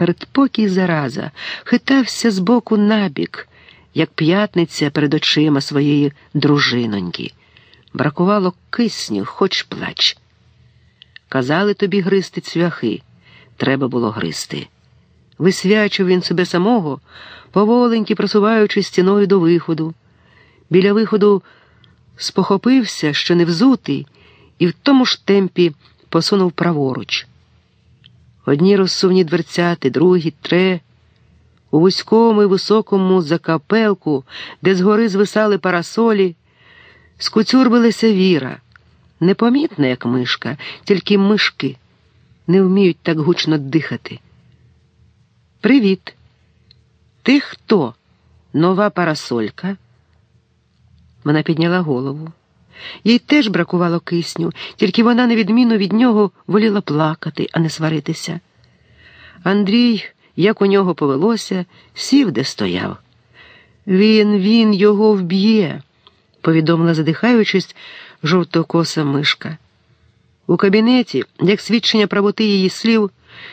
передпокій зараза, хитався з боку набік, як п'ятниця перед очима своєї дружиноньки. Бракувало кисню, хоч плач. Казали тобі гристи цвяхи, треба було гристи. Висвячив він себе самого, поволеньки просуваючи стіною до виходу. Біля виходу спохопився, що не взутий, і в тому ж темпі посунув праворуч. Одні розсувні дверцяти, другі тре. У вузькому і високому закапелку, де згори звисали парасолі, скуцюрбилася віра, непомітна, як мишка, тільки мишки не вміють так гучно дихати. Привіт. Ти хто? Нова парасолька? Вона підняла голову. Їй теж бракувало кисню, тільки вона, на відміну від нього, воліла плакати, а не сваритися. Андрій, як у нього повелося, сів, де стояв. Він, він його вб'є, повідомила, задихаючись, жовтокоса мишка. У кабінеті, як свідчення правоти її слів,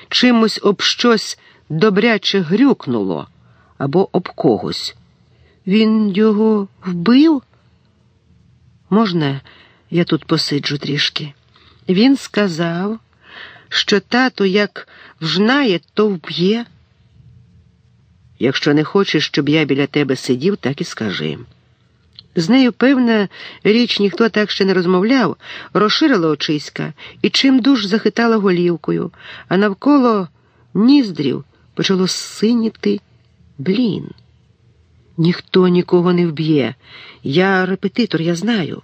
чимось об щось добряче грюкнуло або об когось. Він його вбив? Можна, я тут посиджу трішки. Він сказав, що тато як вжнає, то вб'є. Якщо не хочеш, щоб я біля тебе сидів, так і скажи. З нею, певна, річ ніхто так ще не розмовляв, розширила очиська і чим дуж захитала голівкою, а навколо ніздрів почало синіти блін. Ніхто нікого не вб'є. Я репетитор, я знаю.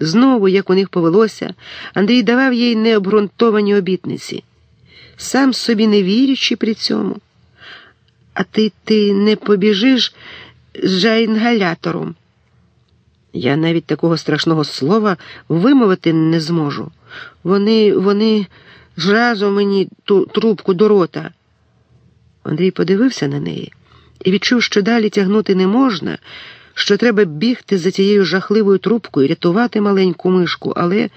Знову, як у них повелося, Андрій давав їй необґрунтовані обітниці, сам собі не вірячи при цьому. А ти ти не побіжиш з жайнгалятором. Я навіть такого страшного слова вимовити не зможу. Вони, вони ж разом мені ту трубку до рота. Андрій подивився на неї і відчув, що далі тягнути не можна, що треба бігти за цією жахливою трубкою, рятувати маленьку мишку, але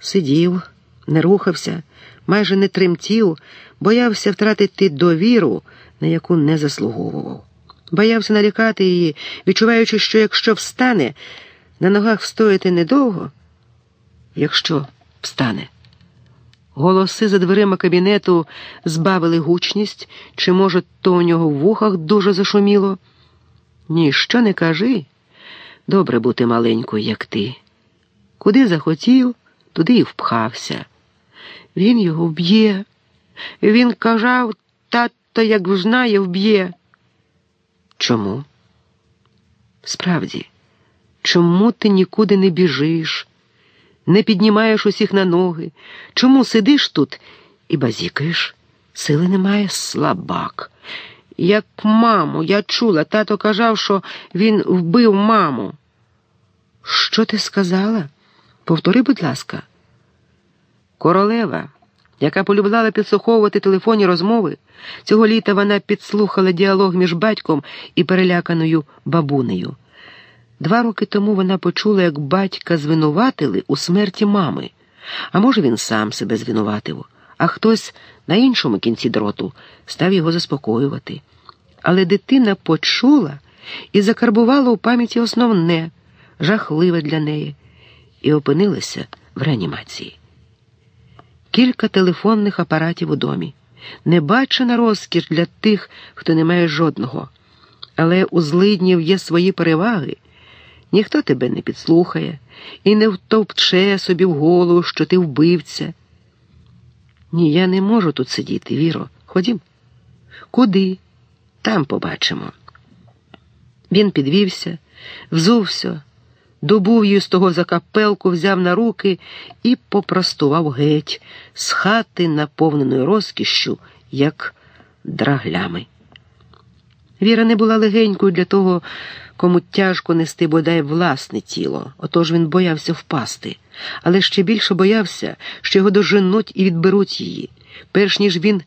сидів, не рухався, майже не тремтів, боявся втратити довіру, на яку не заслуговував. Боявся налякати її, відчуваючи, що якщо встане, на ногах встояти недовго, якщо встане. Голоси за дверима кабінету збавили гучність, чи, може, то у нього в вухах дуже зашуміло. Ні, що не кажи. Добре бути маленькою, як ти. Куди захотів, туди і впхався. Він його вб'є. Він казав, тато, як знає, вб'є. Чому? Справді, чому ти нікуди не біжиш? Не піднімаєш усіх на ноги. Чому сидиш тут і базікаєш? Сили немає, слабак. Як маму, я чула, тато казав, що він вбив маму. Що ти сказала? Повтори, будь ласка. Королева, яка полюбляла підслуховувати телефонні розмови, цього літа вона підслухала діалог між батьком і переляканою бабунею. Два роки тому вона почула, як батька звинуватили у смерті мами. А може, він сам себе звинуватив, а хтось на іншому кінці дроту став його заспокоювати. Але дитина почула і закарбувала у пам'яті основне, жахливе для неї, і опинилася в реанімації. Кілька телефонних апаратів у домі. Небачена розкіш для тих, хто не має жодного. Але у злиднів є свої переваги. Ніхто тебе не підслухає і не втовче собі в голову, що ти вбивця. Ні, я не можу тут сидіти, Віро. Ходім. Куди? Там побачимо. Він підвівся, взувся, добув її з того закапелку, взяв на руки і попростував геть з хати, наповненої розкішшю, як драглями. Віра не була легенькою для того кому тяжко нести бодай власне тіло, отож він боявся впасти, але ще більше боявся, що його доженуть і відберуть її, перш ніж він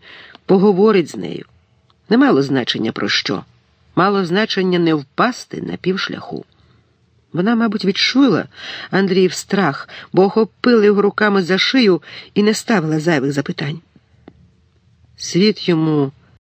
поговорить з нею. Не мало значення про що, мало значення не впасти на півшляху. Вона, мабуть, відчула Андріїв страх, бо охопила його руками за шию і не ставила зайвих запитань. Світ йому